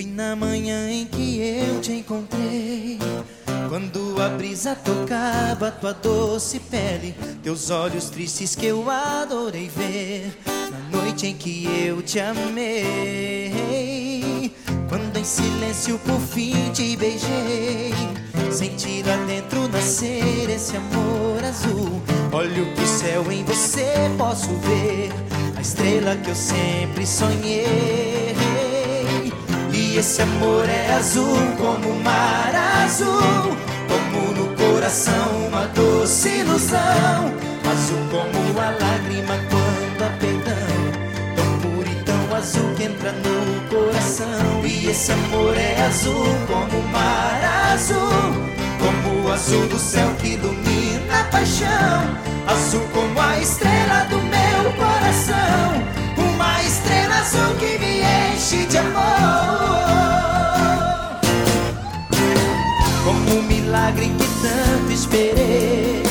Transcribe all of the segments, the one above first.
Foi na manhã em que eu te encontrei. Quando a brisa tocava tua doce pele, teus olhos tristes que eu adorei ver. Na noite em que eu te amei. Quando em silêncio por fim te beijei. Senti lá dentro nascer esse amor azul. Olho pro céu em você, posso ver a estrela que eu sempre sonhei. E esse amor é azul como o mar azul, como no coração uma doce ilusão, azul como a lágrima quando há perdão, tão puro e tão azul que entra no coração. E esse amor é azul como o mar azul, como o azul do céu que ilumina a paixão, azul como a estrela milagre que tanto esperei.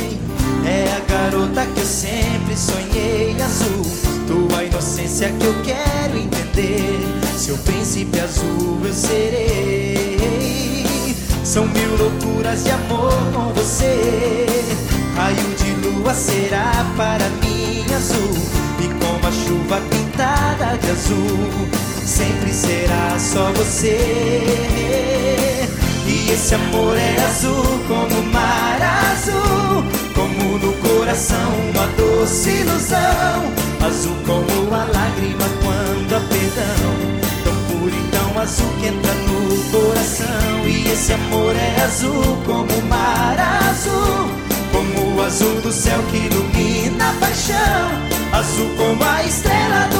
É a garota que eu sempre sonhei azul. Tua inocência que eu quero entender. Seu príncipe azul eu serei. São mil loucuras de amor com você. Raio de lua será para mim azul. E como a chuva pintada de azul, sempre será só você. E esse amor é azul doce ilusão, azul como a lágrima quando há perdão, tão puro e tão azul que entra no coração. E esse amor é azul como o mar azul, como o azul do céu que ilumina a paixão, azul como a estrela do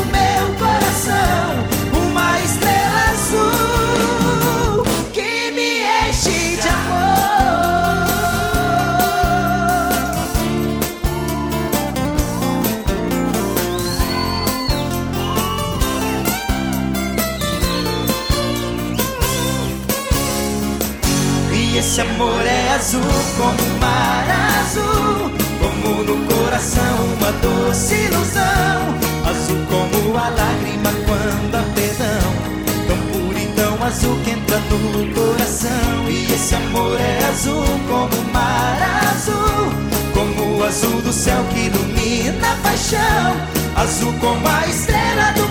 esse amor é azul como o mar azul, como no coração uma doce ilusão, azul como a lágrima quando há perdão, tão puro e tão azul que entra no coração. E esse amor é azul como o mar azul, como o azul do céu que ilumina a paixão, azul como a estrela do